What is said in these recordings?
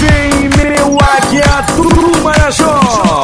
vem, meu águia do Marajó.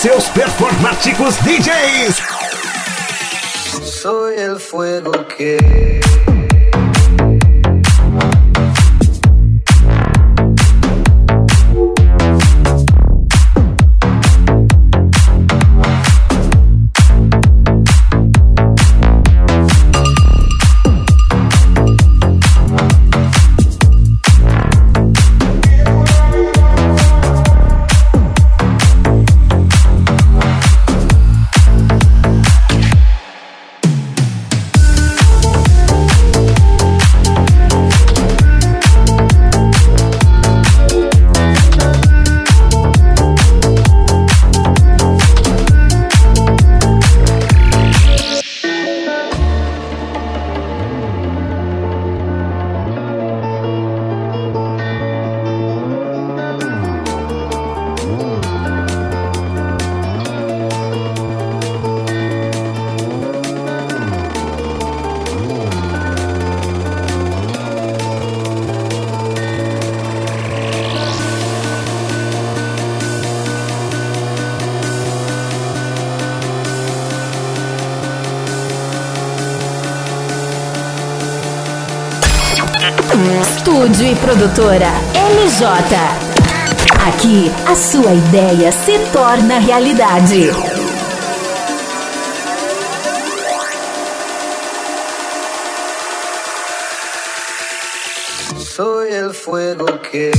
Seus performáticos DJs. Soy el fuego que Estúdio e produtora MJ. Aqui a sua ideia se torna realidade. soy el fuego que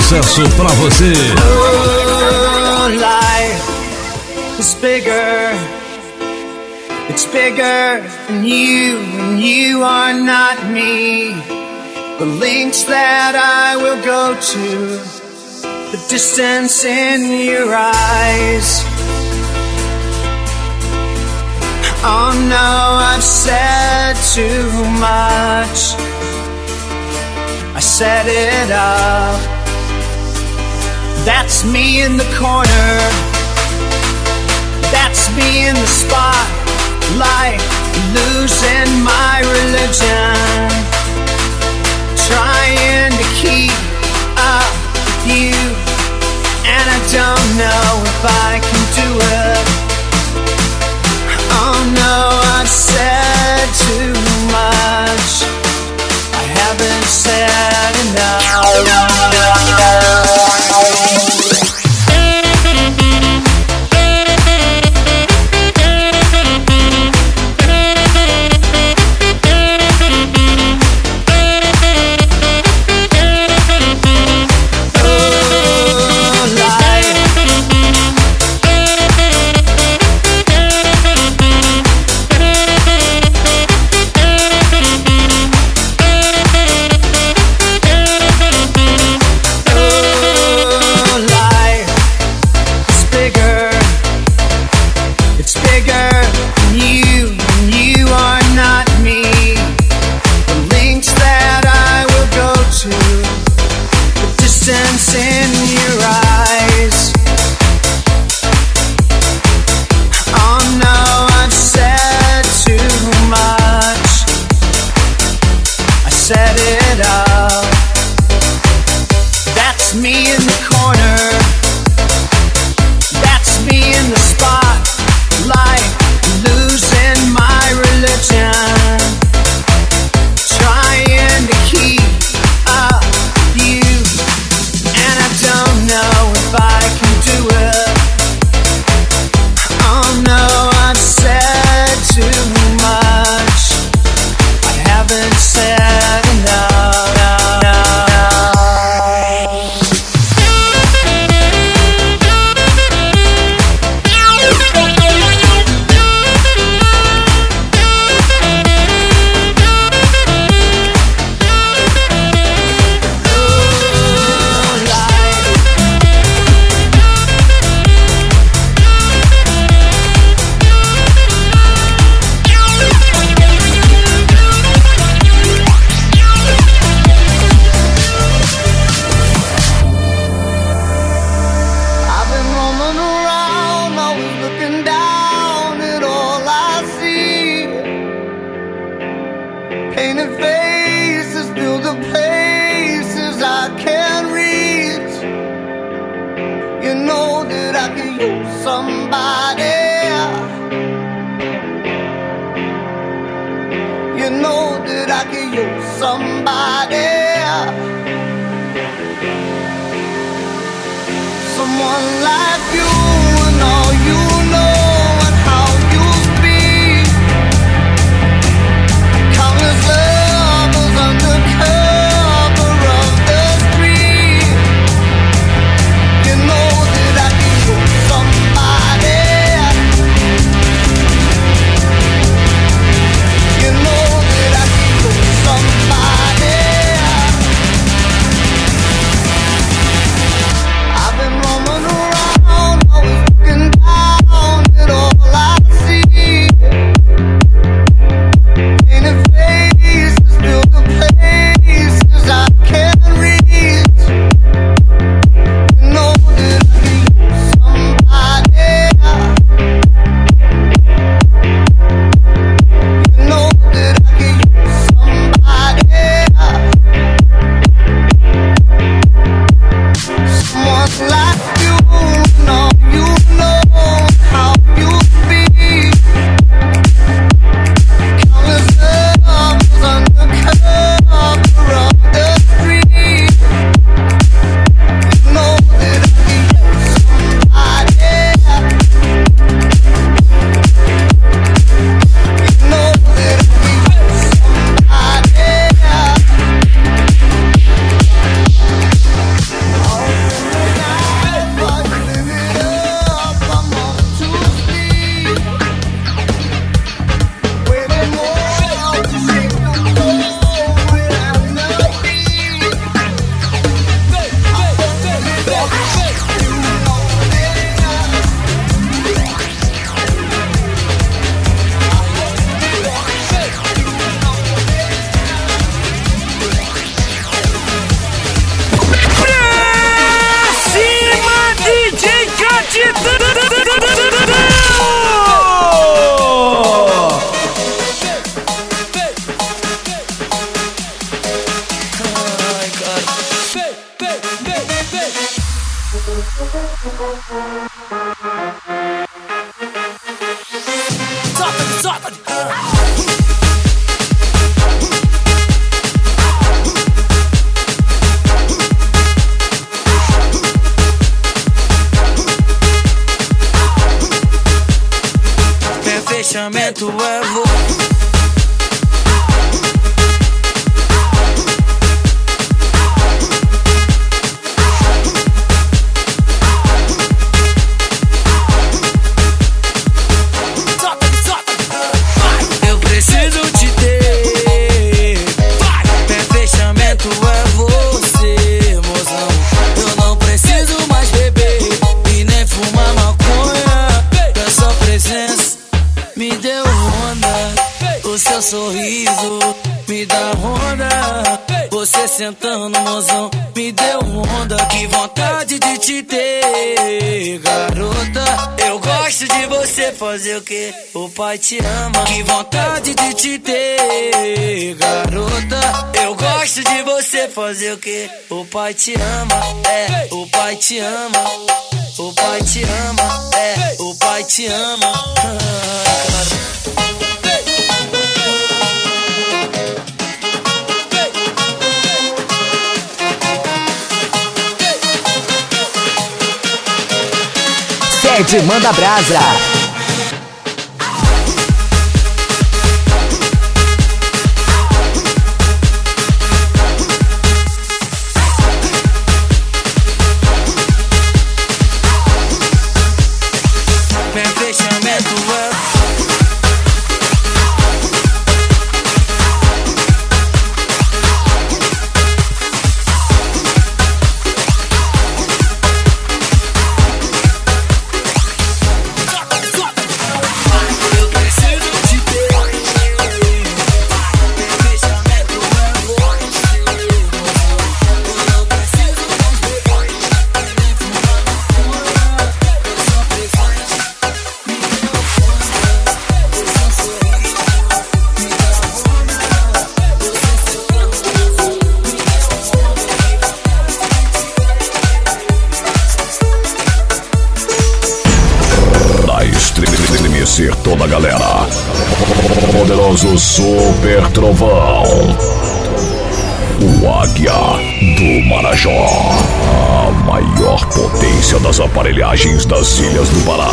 sucesso pra você. It's bigger, it's bigger than you, and you are not me. The links that I will go to, the distance in your eyes. Oh no, I've said too much. I set it up. That's me in the corner. That's me in the spotlight, losing my religion. Trying to keep up with you, and I don't know if I can do it. Oh no, I've said too much. I haven't said enough. Thank you. de te ter, garota. Eu gosto de você fazer o que? O pai te ama, é, o pai te ama. O pai te ama, é, o pai te ama. Ah, Sete, manda brasa. Super Trovão. O Águia do Marajó. A maior potência das aparelhagens das Ilhas do Pará.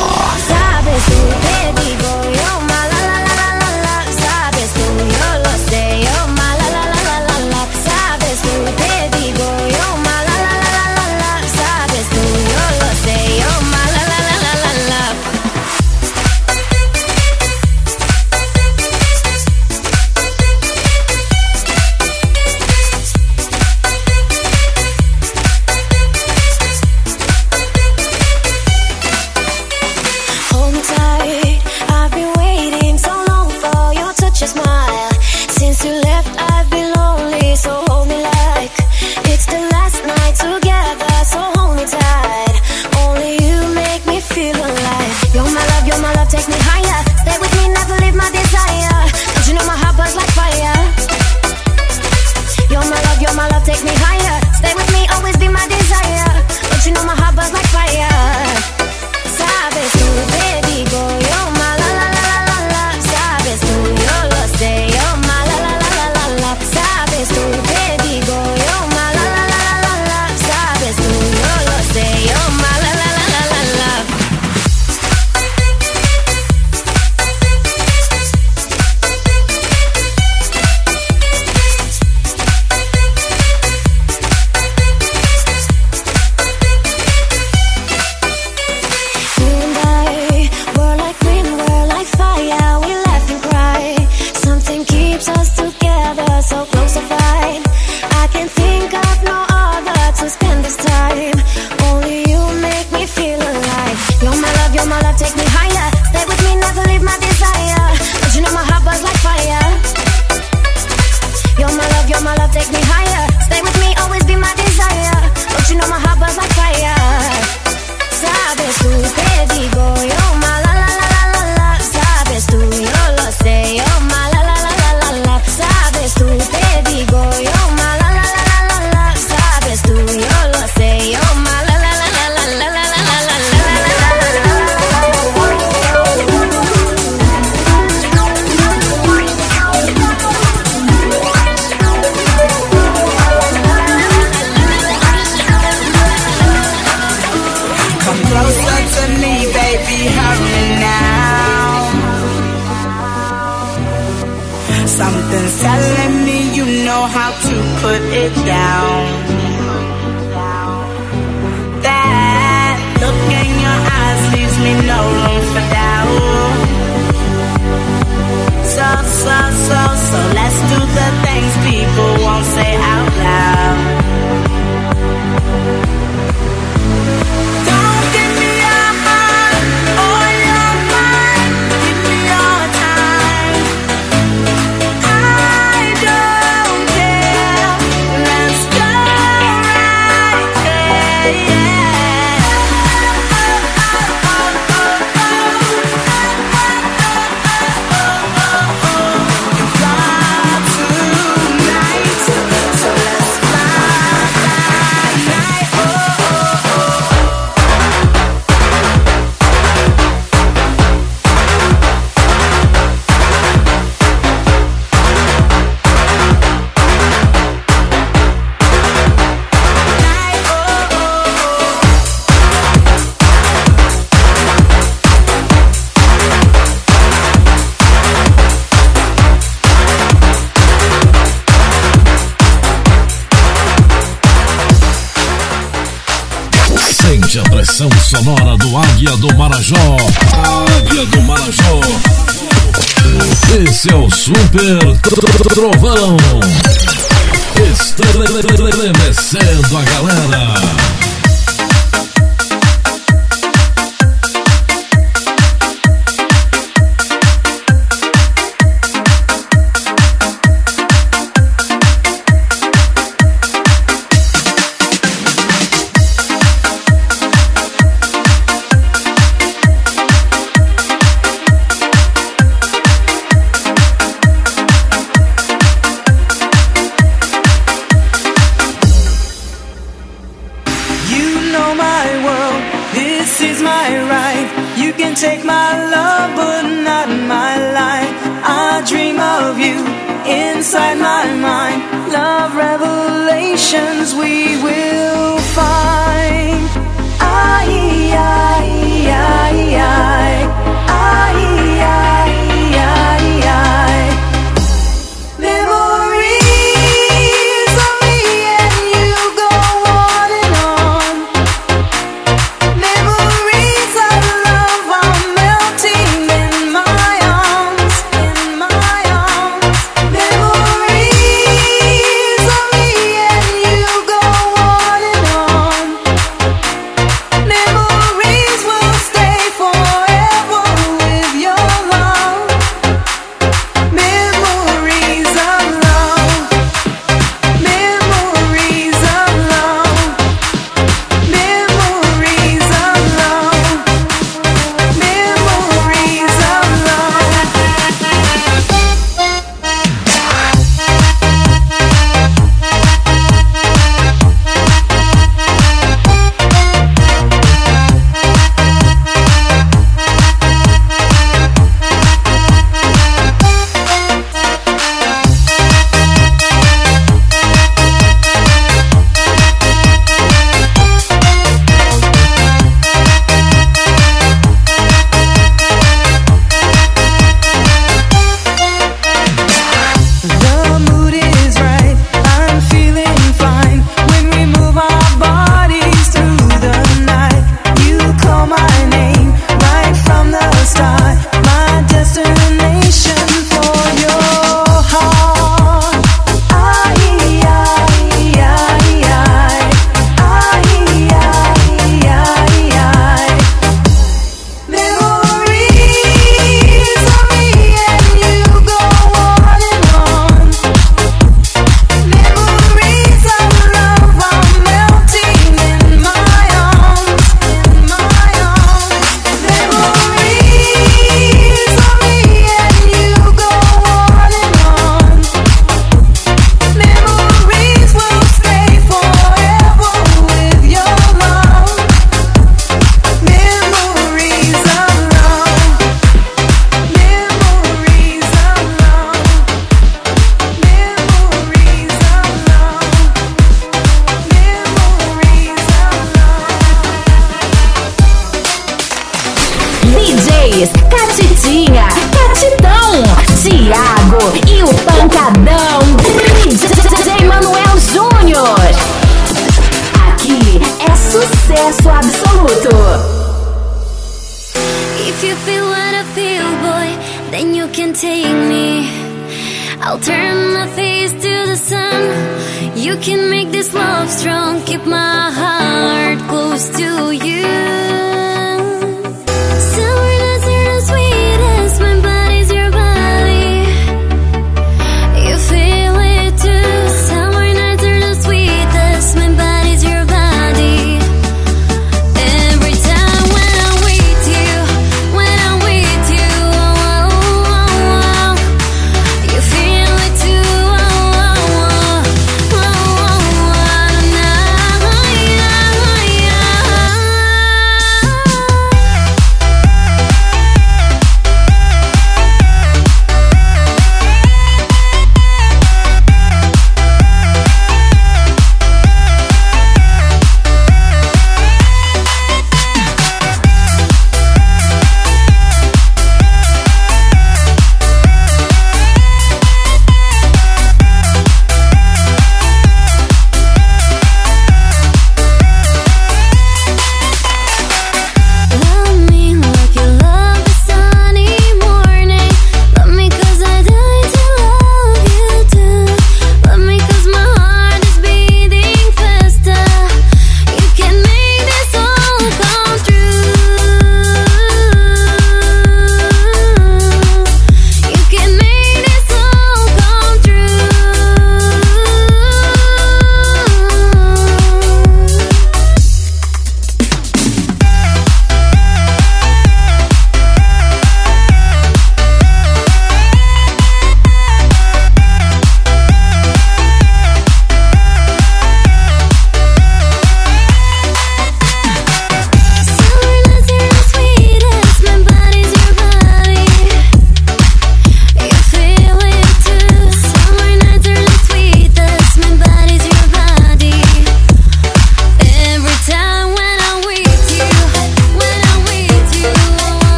A pressão sonora do Águia do Marajó. Águia do Marajó. Esse é o Super Trovão. Estremecendo a galera.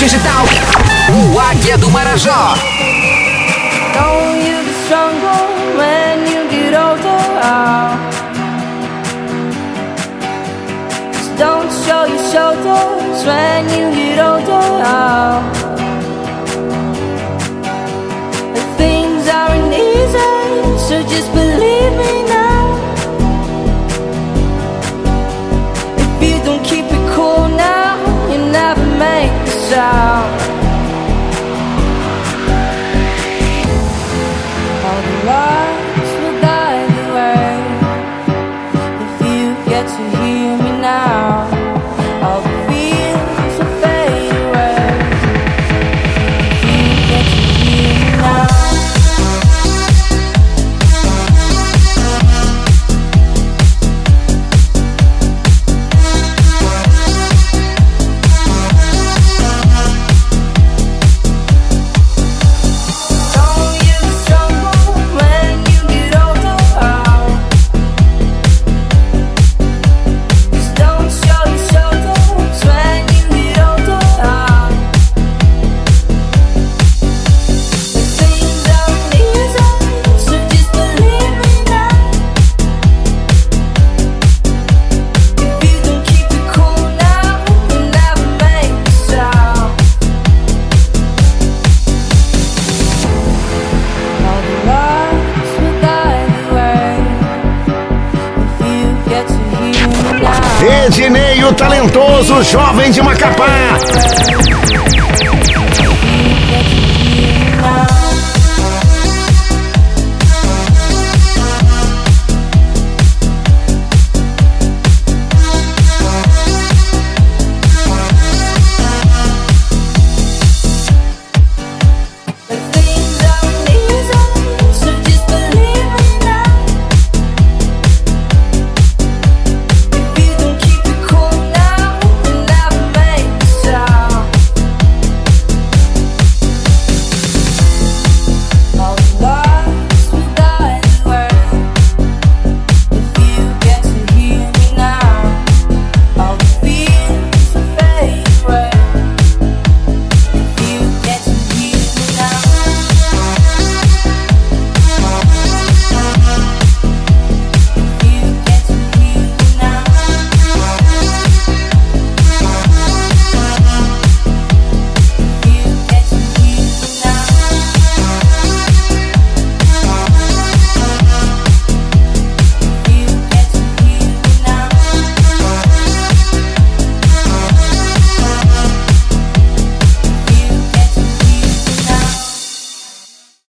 Digital. O Águia do Marajó.